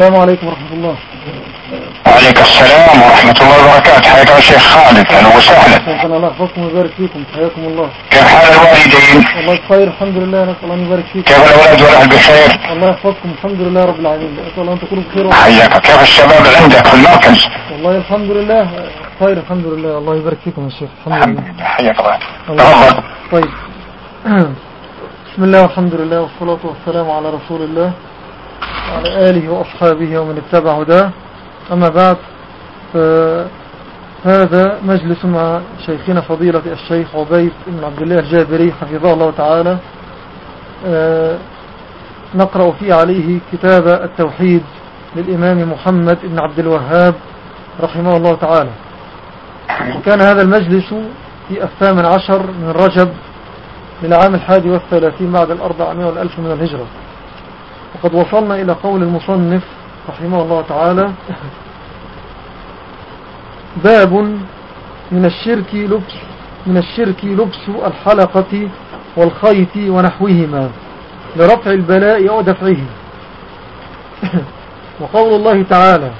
السلام عليكم ورحمة الله. وعليك السلام ورحمة الله وبركاته. حياك يا شيخ خالد. أهلا وسهلا. ربنا الله. يحفظكم ويبارك فيكم. حياكم الله. كيف حال الوالدين؟ والله بخير الحمد لله. نسأل الله أن يبارك فيكم. كيف الأولاد والأهل بخير؟ الله يحفظكم الحمد لله رب العالمين. أسأل الله أن تكونوا بخير حياك. كيف الشباب عندك في المركز؟ والله الحمد لله. خير الحمد لله. الله يبارك فيكم يا شيخ. الحمد لله. حياك الله. تفضل. طيب. بسم الله والحمد لله والصلاة والسلام على رسول الله. وعلى آله وأصحابه ومن اتبع هداه أما بعد هذا مجلس مع شيخنا فضيلة الشيخ عبيد بن عبد الله الجابري حفظه الله تعالى. آه، نقرأ فيه عليه كتاب التوحيد للإمام محمد بن عبد الوهاب رحمه الله تعالى. وكان هذا المجلس في الثامن عشر من رجب للعام الحادي والثلاثين بعد الأربعمائة والألف من الهجرة. وقد وصلنا إلى قول المصنف رحمه الله تعالى باب من الشرك لبس من الشرك لبس الحلقة والخيط ونحوهما لرفع البلاء ودفعه. وقول الله تعالى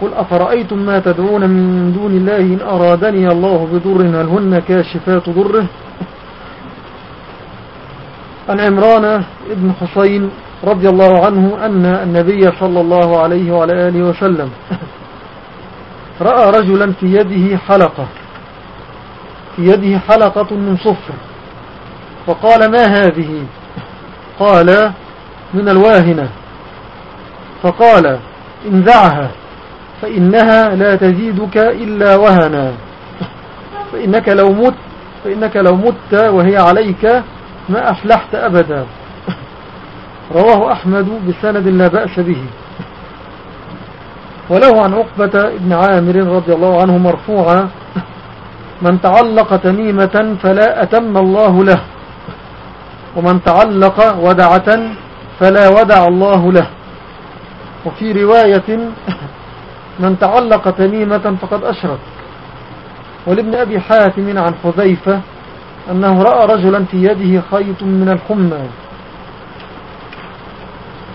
قل أفرأيتم ما تدعون من دون الله إن أرادني الله بضر هل هن كاشفات ضره؟ عن عمران ابن حسين رضي الله عنه أن النبي صلى الله عليه وعلى آله وسلم رأى رجلا في يده حلقة في يده حلقة من صفر فقال ما هذه؟ قال من الواهنة. فقال انزعها فإنها لا تزيدك إلا وهنا. فإنك لو مت فإنك لو مت وهي عليك ما أفلحت أبدا. رواه أحمد بسند لا بأس به. وله عن عقبة بن عامر رضي الله عنه مرفوعا من تعلق تميمة فلا أتم الله له ومن تعلق ودعة فلا ودع الله له. وفي رواية من تعلق تميمة فقد أشرك. ولابن أبي حاتم عن حذيفة أنه رأى رجلا في يده خيط من الحمى.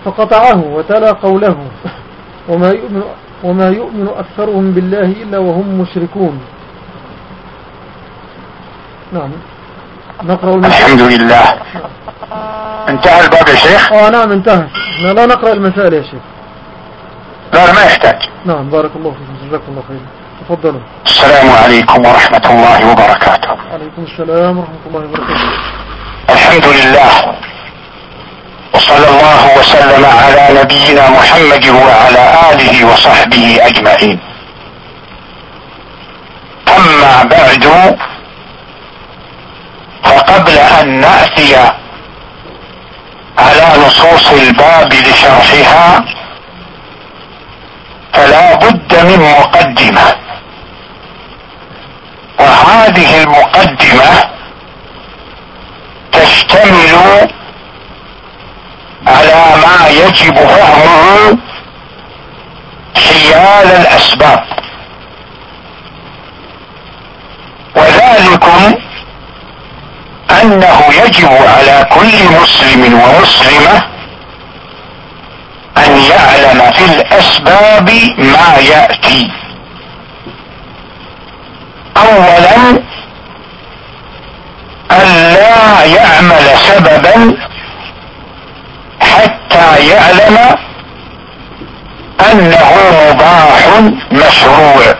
فقطعه وتلا قوله. وما يؤمن, وما يؤمن أكثرهم بالله إلا وهم مشركون. نعم. نقرأ الحمد لله. انتهى الباب يا شيخ؟ آه نعم انتهى. لا نقرأ المسائل يا شيخ. لا لا ما يحتاج. نعم بارك الله فيكم جزاكم الله خير. تفضلوا. السلام عليكم ورحمة الله وبركاته. عليكم السلام ورحمة الله وبركاته. الحمد لله. وصلى الله وسلم على نبينا محمد وعلى آله وصحبه أجمعين. أما بعد فقبل أن نأتي على نصوص الباب لشرحها فلا بد من مقدمة. وهذه المقدمة تشتمل على ما يجب فهمه حيال الأسباب. وذلكم أنه يجب على كل مسلم ومسلمة أن يعلم في الأسباب ما يأتي. اولا أن لا يعمل سببا يعلم أنه مباح مشروع.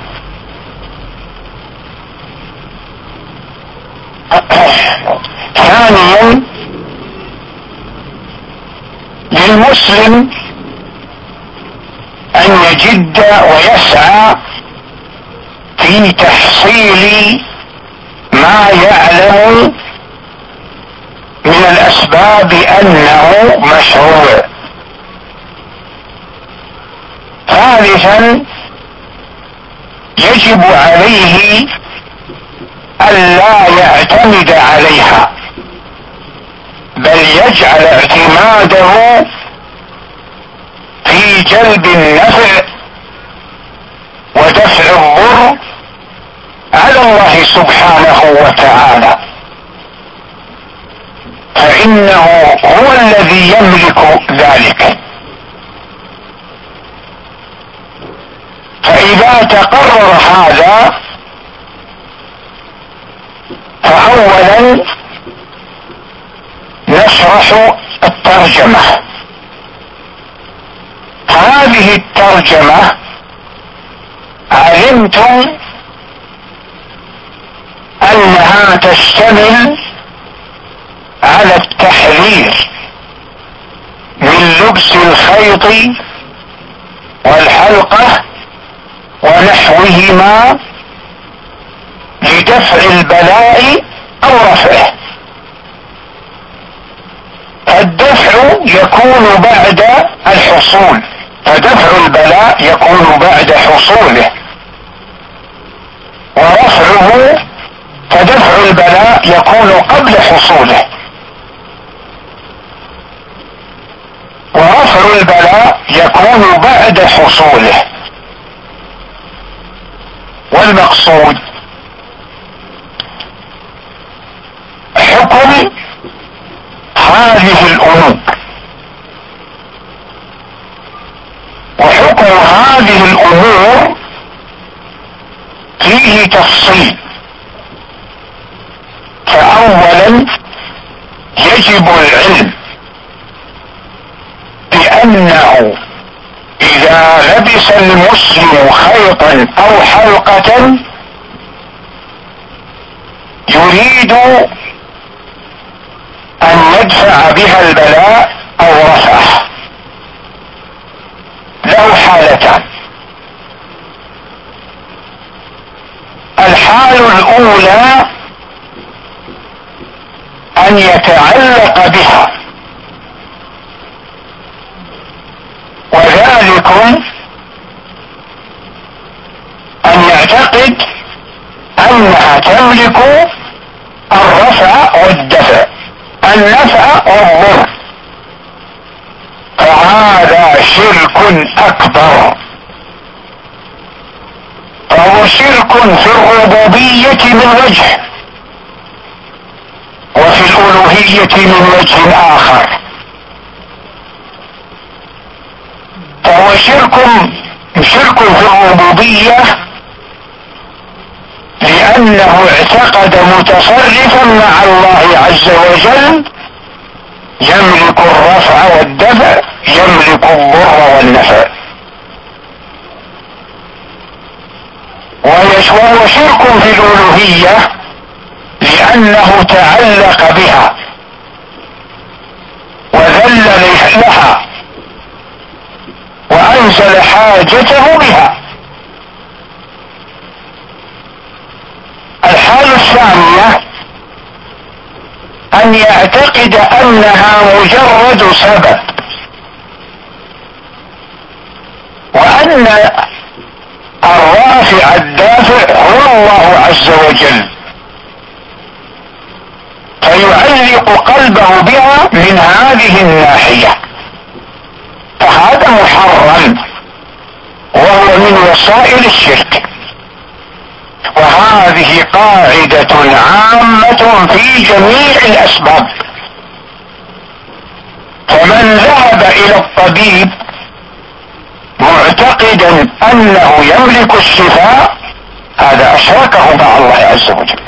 ثانيا للمسلم أن يجد ويسعى في تحصيل ما يعلم من الأسباب أنه مشروع. ثالثا يجب عليه الا يعتمد عليها بل يجعل اعتماده في جلب النفع ودفع الضر على الله سبحانه وتعالى. فإنه هو الذي يملك ذلك. تقرر هذا فأولا نشرح الترجمة. هذه الترجمة علمتم أنها تشتمل على التحذير من لبس الخيط والحلقة ونحوهما لدفع البلاء أو رفعه. الدفع يكون بعد الحصول. فدفع البلاء يكون بعد حصوله. ورفعه فدفع البلاء يكون قبل حصوله. ورفع البلاء يكون بعد حصوله. والمقصود حكم هذه الأمور. وحكم هذه الأمور فيه تفصيل. فاولا يجب العلم بانه اذا لبس المسلم خيطا أو حلقة يريد أن يدفع بها البلاء أو رفعه. له حالتان. الحال الأولى أن يتعلق بها وذلكم ان يعتقد انها تملك الرفع والدفع. النفع والضر. فهذا شرك أكبر. فهو شرك في الربوبية من وجه وفي الألوهية من وجه آخر. فهو شرك شرك في الربوبية لأنه اعتقد متصرفا مع الله عز وجل يملك الرفع والدفع يملك الضر والنفع. وهو شرك في الألوهية لأنه تعلق بها وذل لها وأنزل حاجته بها. الحالة الثانية أن يعتقد أنها مجرد سبب. وأن الرافع الدافع هو الله عز وجل. فيعلق قلبه بها من هذه الناحية. فهذا محرم. وهو من وسائل الشرك. وهذه قاعدة عامة في جميع الأسباب. فمن ذهب إلى الطبيب معتقدا أنه يملك الشفاء هذا أشركه مع الله عز وجل.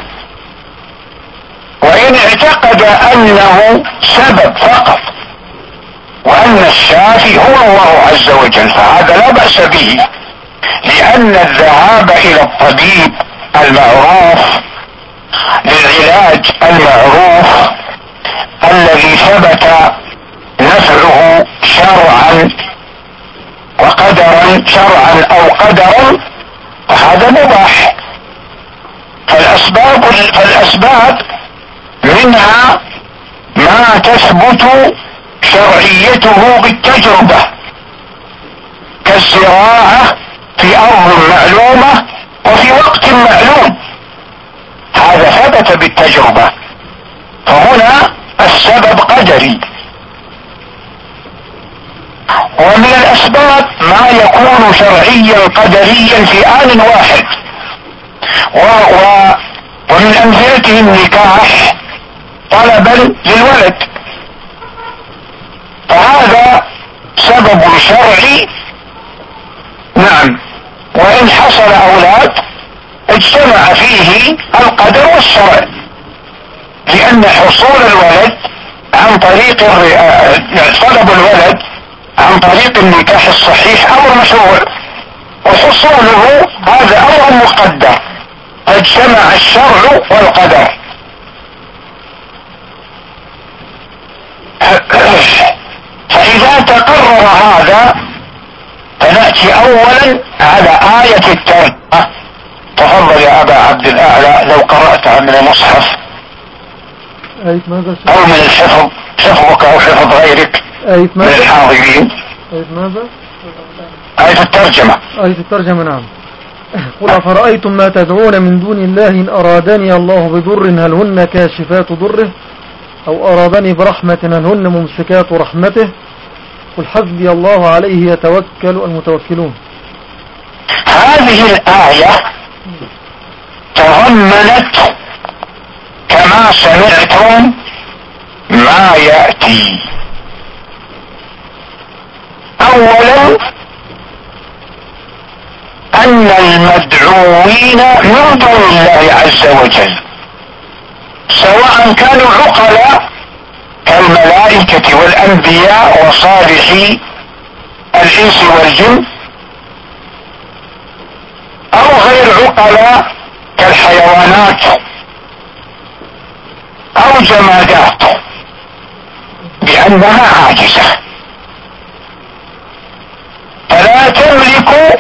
وإن اعتقد أنه سبب فقط وأن الشافي هو الله عز وجل فهذا لا بأس به لأن الذهاب إلى الطبيب المعروف للعلاج المعروف الذي ثبت نفعه شرعا وقدرا شرعا أو قدرا فهذا مباح. فالأسباب فالأسباب منها ما تثبت شرعيته بالتجربة كالزراعة في أرض معلومة وفي وقت معلوم. هذا ثبت بالتجربة. فهنا السبب قدري. ومن الأسباب ما يكون شرعيا قدريا في آن واحد. و و ومن أمثلته النكاح طلبا للولد. فهذا سبب شرعي. نعم. وإن حصل أولاد اجتمع فيه القدر والشرع لأن حصول الولد عن طريق طلب الولد عن طريق النكاح الصحيح أمر مشروع وحصوله هذا أمر مقدر فاجتمع الشرع والقدر. فإذا تقرر هذا فنأتي أولا على آية التربة تفضل يا أبا عبد الأعلى لو قرأتها من المصحف. آية ماذا أو من الحفظ حفظك أو حفظ غيرك. آية من الحاضرين آية ماذا؟ آية الترجمة. آية الترجمة نعم. قل أفرأيتم ما تدعون من دون الله إن أرادني الله بضر هل هن كاشفات ضره؟ أو أرادني برحمة هل هن ممسكات رحمته؟ قل حسبي الله عليه يتوكل المتوكلون. هذه الآية تضمنت كما سمعتم ما يأتي. أولا أن المدعوين من دون الله عز وجل سواء كانوا عقلاء كالملائكة والأنبياء وصالحي الإنس والجن أو غير عقلاء كالحيوانات أو جمادات بأنها عاجزة. فلا تملك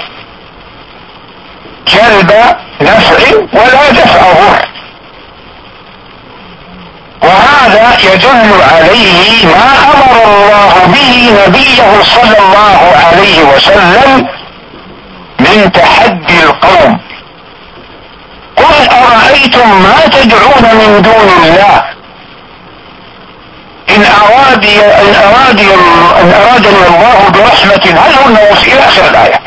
جلب نفع ولا دفع ضر. وهذا يدل عليه ما أمر الله به نبيه صلى الله عليه وسلم من تحدي القوم. قل أرأيتم ما تدعون من دون الله؟ إن ارادي إن ارادي إن أرادني الله برحمة هل هن إلى آخر الآية.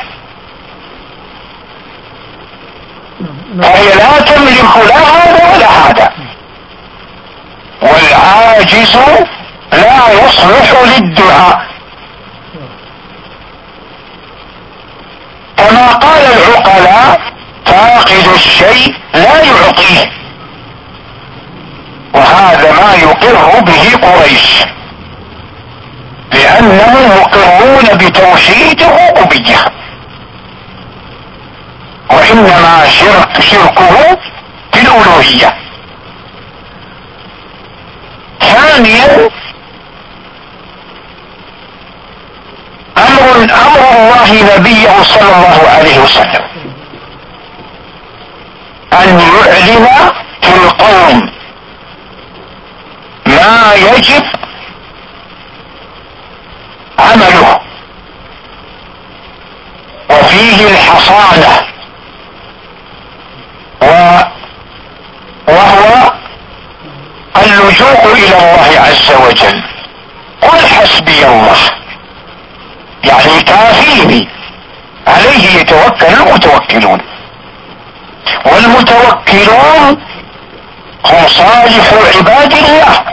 فهي لا تملك لا هذا ولا هذا. والعاجز لا يصلح للدعاء. كما قال العقلاء فاقد الشيء لا يعطيه. وهذا ما يقر به قريش. لأنهم مقرون بتوحيد الربوبية. وإنما شرك شركه في الألوهية. ثانيا أمر أمر الله نبيه صلى الله عليه وسلم. أن يعلن في القوم ما يجب عمله. وفيه الحصانة. وهو اللجوء إلى الله عز وجل. قل حسبي الله. يعني كافيني عليه يتوكل المتوكلون. والمتوكلون هم صالح عباد الله.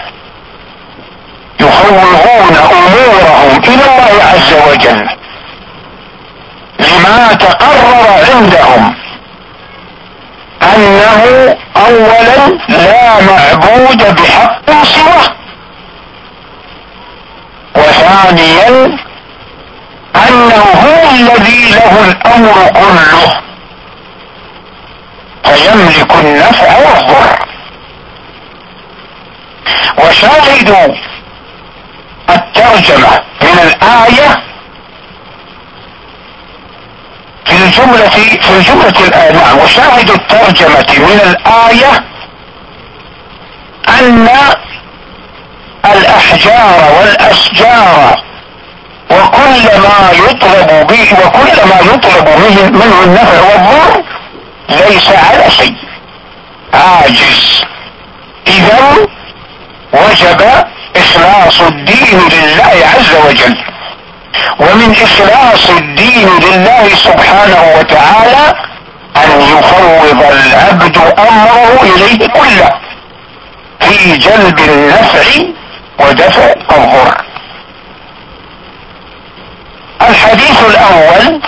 يفوضون أمورهم إلى الله عز وجل. لما تقرر عندهم أنه اولا لا معبود بحق سواه. وثانيا أنه هو الذي له الأمر كله. فيملك النفع والضر. وشاهدوا الترجمة من الآية في الجملة في الجملة الآية. نعم وشاهد الترجمة من الآية أن الأحجار والأشجار وكل ما يطلب به وكل ما يطلب منه, منه النفع والضر ليس على شيء. عاجز. إذا وجب إخلاص الدين لله عز وجل. ومن إخلاص الدين لله سبحانه وتعالى أن يفوض العبد أمره إليه كله في جلب النفع ودفع الضر. الحديث الأول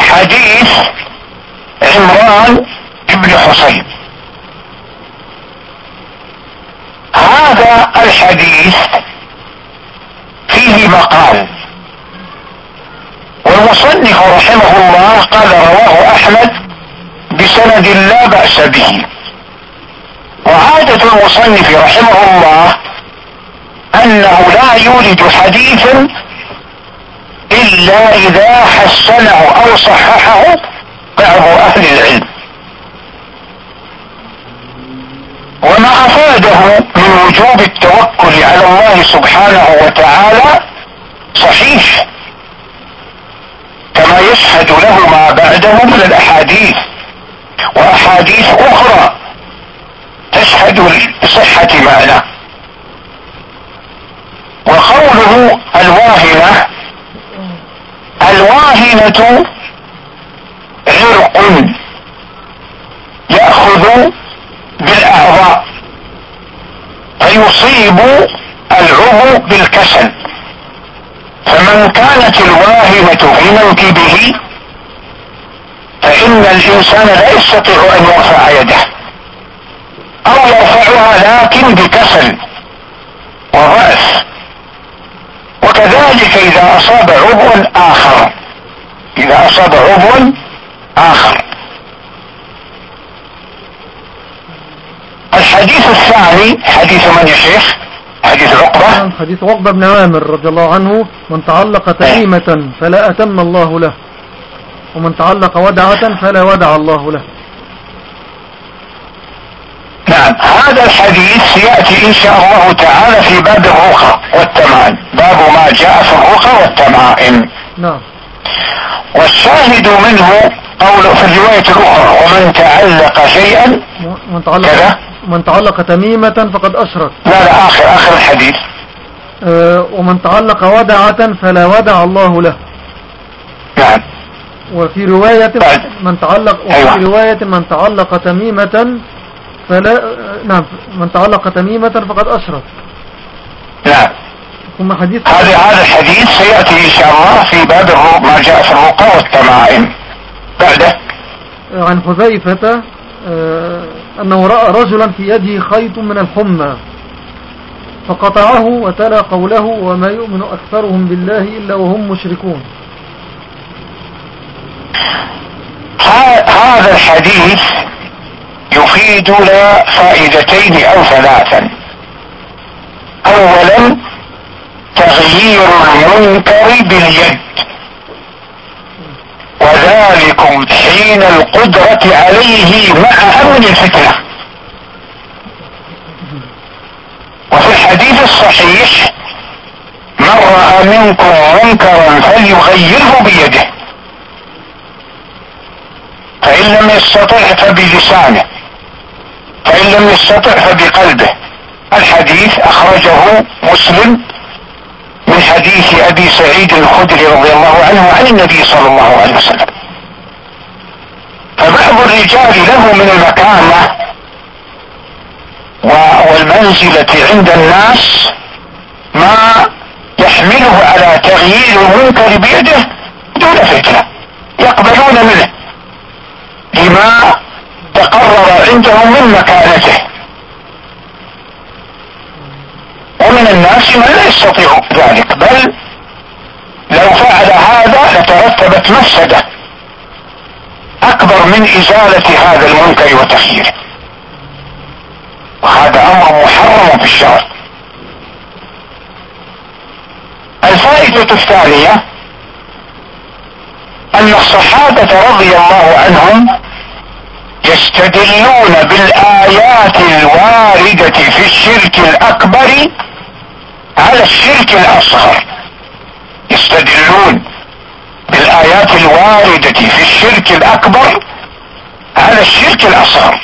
حديث عمران بن حسين. هذا الحديث فيه مقال. والمصنف رحمه الله قال رواه أحمد بسند لا بأس به. وعادة المصنف رحمه الله أنه لا يولد حديثا إلا إذا حسنه أو صححه بعض أهل العلم. وما أفاده من وجوب التوكل على الله سبحانه وتعالى صحيح كما يشهد له ما بعده من الأحاديث وأحاديث أخرى تشهد لصحة معنى. وقوله الواهنة الواهنة عرق يأخذ بالأعضاء فيصيب العضو بالكسل. فمن كانت الواهمة في منكبه فإن الإنسان لا يستطيع أن يرفع يده. أو يرفعها لكن بكسل وضعف وكذلك إذا أصاب عضوا آخر. إذا أصاب عضوا آخر. الحديث الثاني حديث من يا شيخ؟ حديث عقبة. نعم، حديث عقبة بن عامر رضي الله عنه من تعلق تميمة فلا أتم الله له ومن تعلق ودعة فلا ودع الله له. نعم هذا الحديث يأتي إن شاء الله تعالى في باب الرقى والتمائم باب ما جاء في الرقى والتمائم نعم. والشاهد منه قول في الرواية الأخرى ومن تعلق شيئا من تعلق, كذا. من تعلق تميمة فقد أشرك. لا لا آخر آخر الحديث. أه ومن تعلق ودعة فلا ودع الله له. نعم. وفي رواية بعد. من تعلق وفي أيوة. رواية من تعلق تميمة فلا نعم من تعلق تميمة فقد أشرك. نعم. ثم حديث هذا هذا الحديث سيأتي إن شاء الله في باب ما جاء في الرقى والتمائم. بعده. عن حذيفة آه، أنه رأى رجلا في يده خيط من الحمى فقطعه وتلا قوله وما يؤمن أكثرهم بالله إلا وهم مشركون. هذا الحديث يفيدنا فائدتين أو ثلاثا. اولا تغيير المنكر باليد. وذلكم حين القدرة عليه مع أمن الفتنة. وفي الحديث الصحيح من رأى منكم منكرا فليغيره بيده. فإن لم يستطع فبلسانه فإن لم يستطع فبقلبه. الحديث أخرجه مسلم من حديث أبي سعيد الخدري رضي الله عنه عن النبي صلى الله عليه وسلم. فبعض الرجال له من المكانة والمنزلة عند الناس ما يحمله على تغيير المنكر بيده دون فتنة يقبلون منه لما تقرر عندهم من مكانته. ومن الناس من لا يستطيع ذلك بل لو فعل هذا لترتبت مفسدة أكبر من إزالة هذا المنكر وتغييره. وهذا أمر محرم في الشرع. الفائدة الثانية أن الصحابة رضي الله عنهم يستدلون بالآيات الواردة في الشرك الأكبر على الشرك الاصغر يستدلون بالآيات الواردة في الشرك الأكبر على الشرك الأصغر.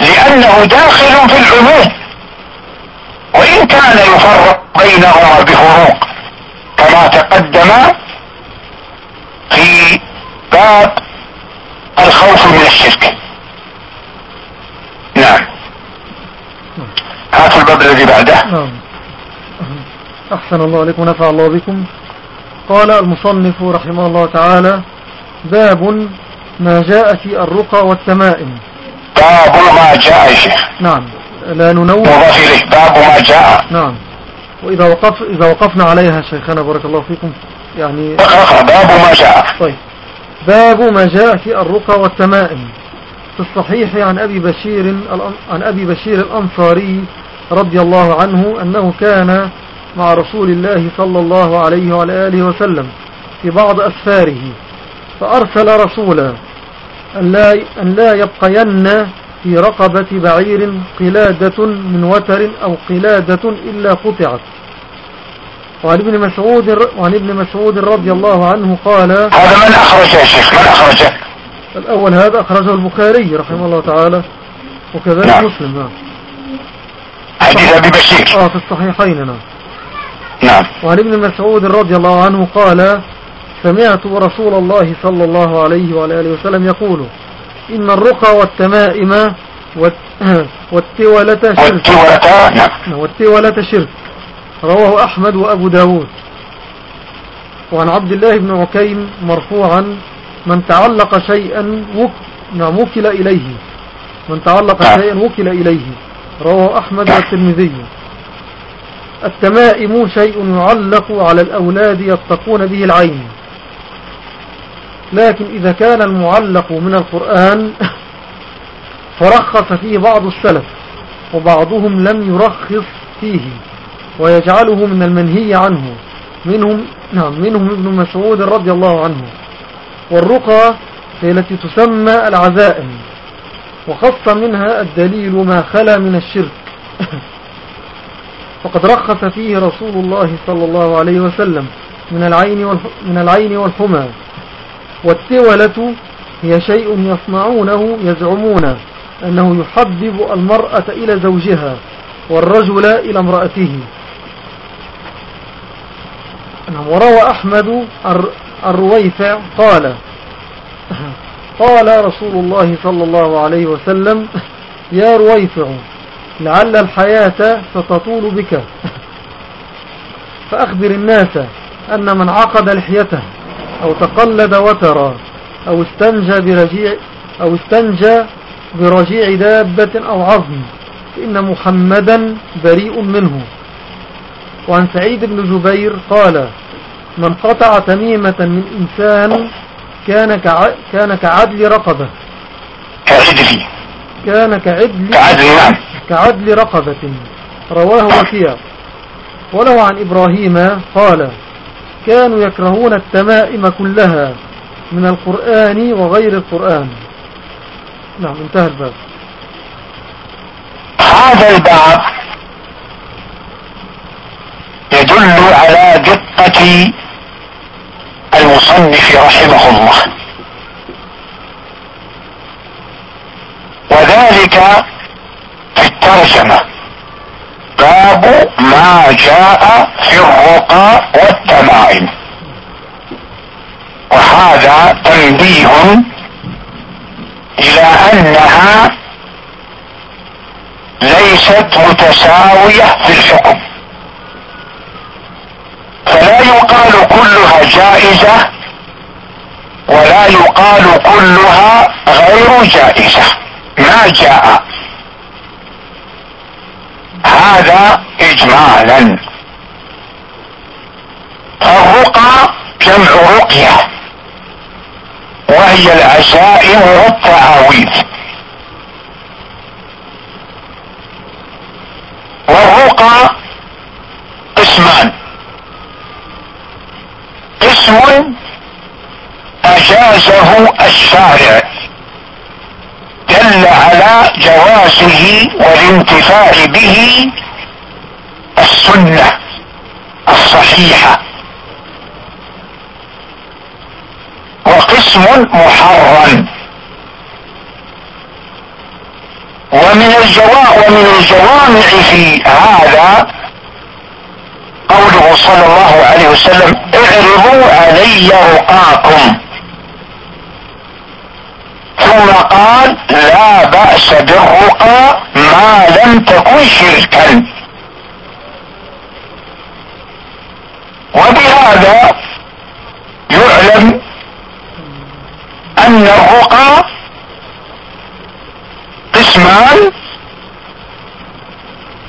لأنه داخل في العموم. وإن كان يفرق بينهما بفروق كما تقدم في باب الخوف من الشرك. نعم. هات الباب الذي بعده. نعم. أحسن الله عليكم ونفع الله بكم. قال المصنف رحمه الله تعالى باب ما جاء في الرقى والتمائم. باب ما جاء نعم. لا ننوع باب ما جاء. نعم. وإذا وقف إذا وقفنا عليها شيخنا بارك الله فيكم يعني باب ما جاء. طيب. باب ما جاء في الرقى والتمائم. في الصحيح عن أبي بشير عن أبي بشير الأنصاري رضي الله عنه أنه كان مع رسول الله صلى الله عليه وعلى آله وسلم في بعض أسفاره فأرسل رسولا أن لا, أن لا يبقين في رقبة بعير قلادة من وتر أو قلادة إلا قطعت. وعن ابن مسعود وعن ابن مسعود رضي الله عنه قال هذا من أخرج يا شيخ؟ من أخرجه الأول هذا أخرجه البخاري رحمه الله تعالى وكذلك نعم. مسلم. نعم حديث أبي بشير. آه في الصحيحين نعم. نعم. وعن ابن مسعود رضي الله عنه قال سمعت رسول الله صلى الله عليه وعلى آله وسلم يقول إن الرقى والتمائم والتولة شرك. نعم. والتولة شرك. رواه أحمد وأبو داود. وعن عبد الله بن عكيم مرفوعا من تعلق شيئا نعم وكل إليه. من تعلق نعم. شيئا وكل إليه. رواه أحمد والترمذي. التمائم شيء يعلق على الأولاد يتقون به العين. لكن إذا كان المعلق من القرآن فرخص فيه بعض السلف وبعضهم لم يرخص فيه ويجعله من المنهي عنه. منهم, نعم منهم ابن مسعود رضي الله عنه. والرقى هي التي تسمى العزائم وخص منها الدليل ما خلا من الشرك. فقد رخص فيه رسول الله صلى الله عليه وسلم من العين, من العين والحمى. والتولة هي شيء يصنعونه يزعمون أنه يحبب المرأة إلى زوجها والرجل إلى امرأته. نعم، وروى أحمد الرويفع قال قال رسول الله صلى الله عليه وسلم يا رويفع لعل الحياة ستطول بك. فأخبر الناس أن من عقد لحيته أو تقلد وترى أو استنجى برجيع أو استنجى برجيع دابة أو عظم فإن محمدا بريء منه. وعن سعيد بن جبير قال من قطع تميمة من إنسان كان كعدل رقبة. كان كعدل كعدل نعم. كعدل رقبة. رواه وكيع. وله عن إبراهيم قال كانوا يكرهون التمائم كلها من القرآن وغير القرآن. نعم انتهى الباب. هذا الباب يدل على دقة المصنف رحمه الله. الترجمة باب ما جاء في الرقى والتمائم. وهذا تنبيه إلى أنها ليست متساوية في الحكم. فلا يقال كلها جائزة ولا يقال كلها غير جائزة. ما جاء هذا اجمالا. الرقى جمع رقية وهي العزائم والتعاويذ. والرقى قسمان. قسم أجازه الشارع. دل على جوازه والانتفاع به السنة الصحيحة. وقسم محرم. ومن ومن الجوامع في هذا قوله صلى الله عليه وسلم اعرضوا علي رقاكم. ثم قال لا بأس بالرقى ما لم تكن شركا. وبهذا يعلم أن الرقى قسمان.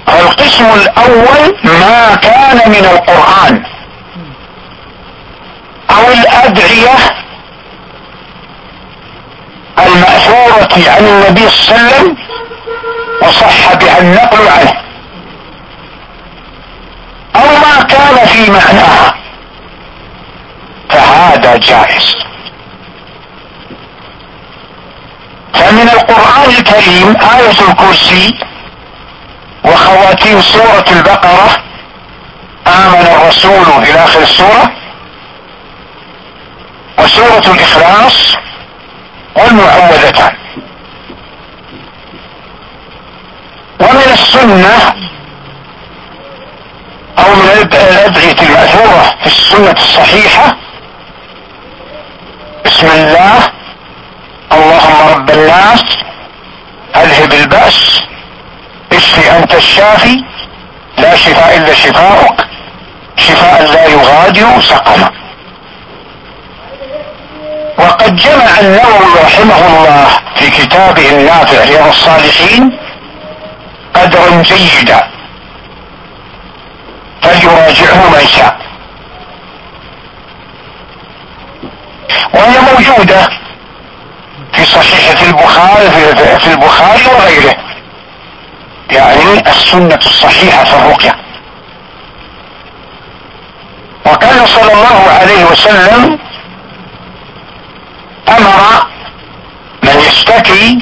القسم الأول ما كان من القرآن أو الأدعية المأثورة عن النبي صلى الله عليه وسلم وصح بها النقل عنه. أو ما كان في معناها فهذا جائز. فمن القرآن الكريم آية الكرسي وخواتيم سورة البقرة آمن الرسول إلى آخر السورة وسورة الإخلاص والمعوذتان ومن السنة أو من الأدعية المأثورة في السنة الصحيحة بسم الله اللهم رب الناس أذهب البأس اشفي أنت الشافي لا شفاء إلا شفاؤك شفاء لا يغادر سقما وقد جمع النووي رحمه الله في كتابه النافع رياض الصالحين قدرا جيدا. فليراجعه من شاء. وهي موجودة في صحيحة البخاري في البخاري وغيره. يعني السنة الصحيحة في الرقية. وكان صلى الله عليه وسلم أمر من يشتكي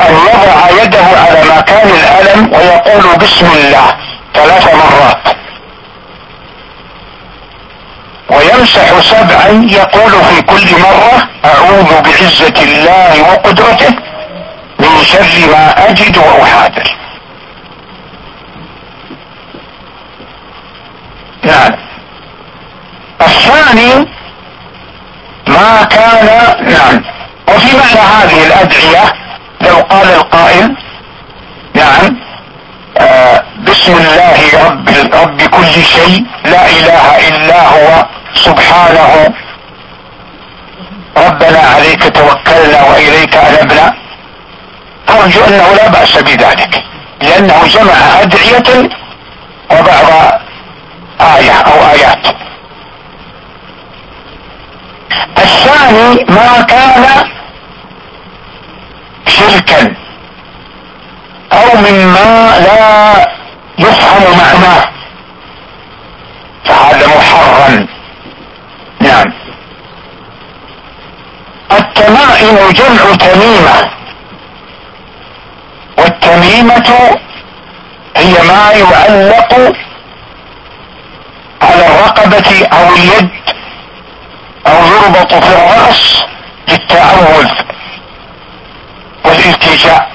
أن يضع يده على مكان الألم ويقول بسم الله ثلاث مرات. ويمسح سبعا يقول في كل مرة أعوذ بعزة الله وقدرته من شر ما أجد وأحاذر. نعم. الثاني ما كان نعم. وفي معنى هذه الأدعية لو قال القائل نعم آه بسم الله رب رب كل شيء لا إله إلا هو سبحانه. ربنا عليك توكلنا وإليك أنبنا. أرجو أنه لا بأس بذلك لأنه جمع أدعية وبعض آية أو آيات. الثاني ما كان شركا أو مما لا يفهم معناه فهذا محرم. نعم. التمائم جمع تميمة والتميمة هي ما يعلق على الرقبة أو اليد. أو يربط في الرأس للتعوذ والالتجاء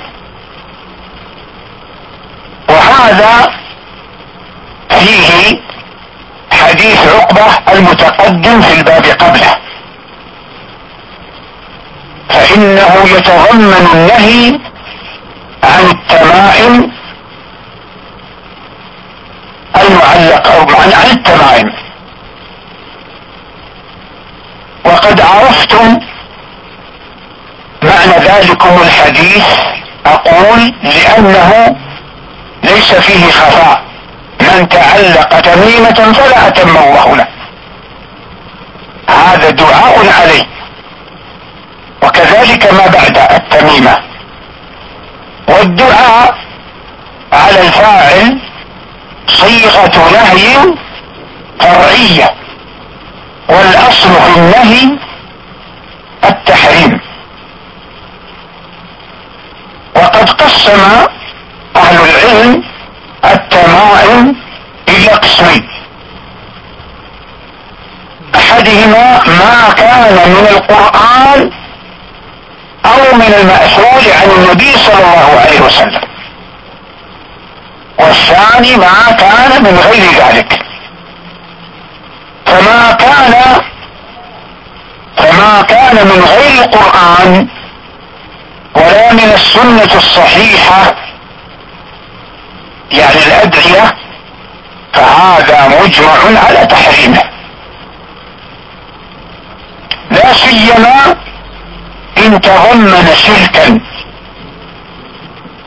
وهذا فيه حديث عقبة المتقدم في الباب قبله. فإنه يتضمن النهي عن التمائم المعلقة عن التمائم وقد عرفتم معنى ذلكم الحديث أقول لأنه ليس فيه خفاء. من تعلق تميمة فلا أتم الله له. هذا دعاء عليه. وكذلك ما بعد التميمة. والدعاء على الفاعل صيغة نهي فرعية. والأصل في النهي التحريم وقد قسم أهل العلم التمائم إلى قسمين. أحدهما ما كان من القرآن أو من المأثور عن النبي صلى الله عليه وسلم. والثاني ما كان من غير ذلك. فما كان فما كان من غير القرآن ولا من السنة الصحيحة. يعني الأدعية فهذا مجمع على تحريمه. لا سيما إن تضمن شركا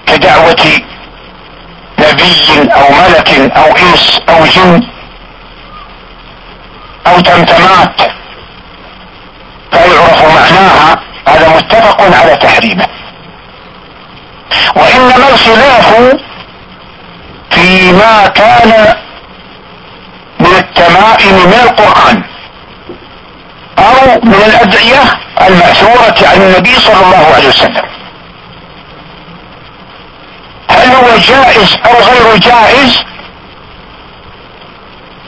كدعوة نبي أو ملك أو إنس أو جن أو تمتمات لا يعرف معناها. هذا متفق على تحريمه. وإنما الخلاف فيما كان من التمائم من القرآن أو من الأدعية المأثورة عن النبي صلى الله عليه وسلم. هل هو جائز أو غير جائز؟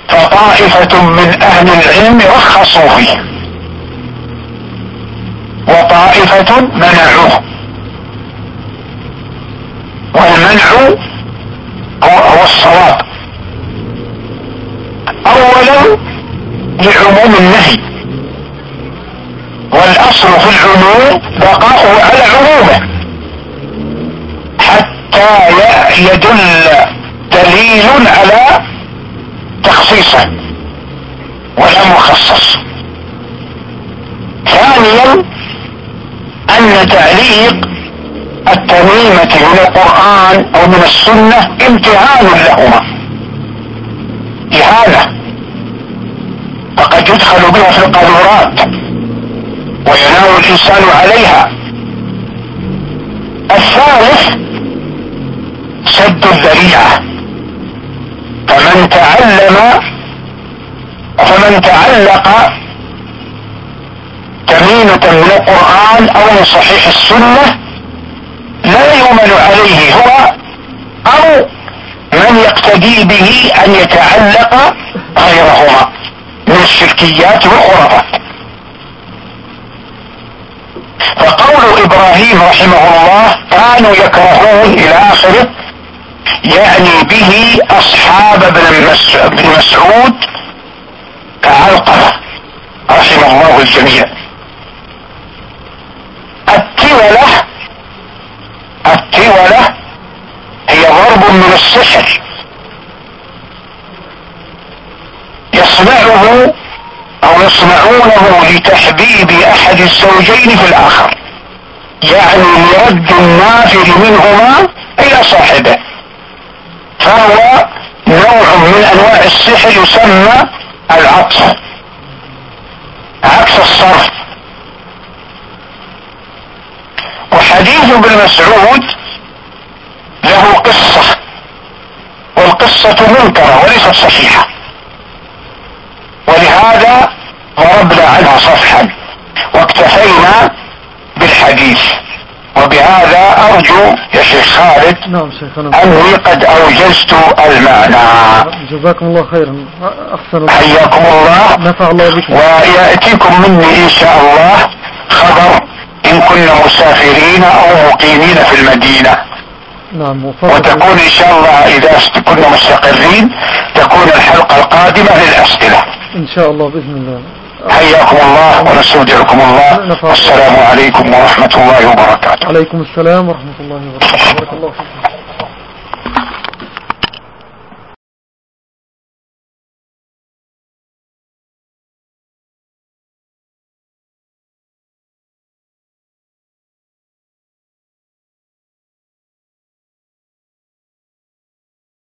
فطائفة من أهل العلم رخصوا فيه. وطائفة منعوه. والمنع هو, الصواب اولا لعموم النهي. والأصل في العموم بقاؤه على عمومه. حتى يدل دليل على تخصيصه ولا مخصص. ثانيا أن تعليق التميمة من القرآن أو من السنة امتهان لهما. اهانة فقد يدخل بها في القاذورات وينام الإنسان عليها. الثالث سد الذريعة. فمن تعلم فمن تعلق تميمة من القرآن أو من صحيح السنة يؤمن عليه هو أو من يقتدي به أن يتعلق غيرهما من الشركيات والخرافات. فقول إبراهيم رحمه الله كانوا يكرهون إلى آخره يعني به أصحاب ابن مسعود كعلقمة رحم الله الجميع. ضرب من السحر. يصنعه أو يصنعونه لتحبيب أحد الزوجين في الآخر. يعني لرد النافر منهما إلى صاحبه. فهو نوع من أنواع السحر يسمى العطف. عكس الصرف. وحديث ابن مسعود له قصة والقصة منكرة وليست صحيحة. ولهذا ضربنا عنها صفحا واكتفينا بالحديث. وبهذا أرجو يا شيخ خالد نعم شيخنا أني قد أوجزت المعنى. جزاكم الله خيرا. أحسن حياكم الله. نفع الله بكم. ويأتيكم مني إن شاء الله خبر إن كنا مسافرين أو مقيمين في المدينة. نعم وتكون إن شاء الله إذا كنا مستقرين تكون الحلقة القادمة للأسئلة. إن شاء الله بإذن الله. حياكم الله ونستودعكم الله. والسلام عليكم ورحمة الله وبركاته. عليكم السلام ورحمة الله وبركاته. بارك الله فيكم.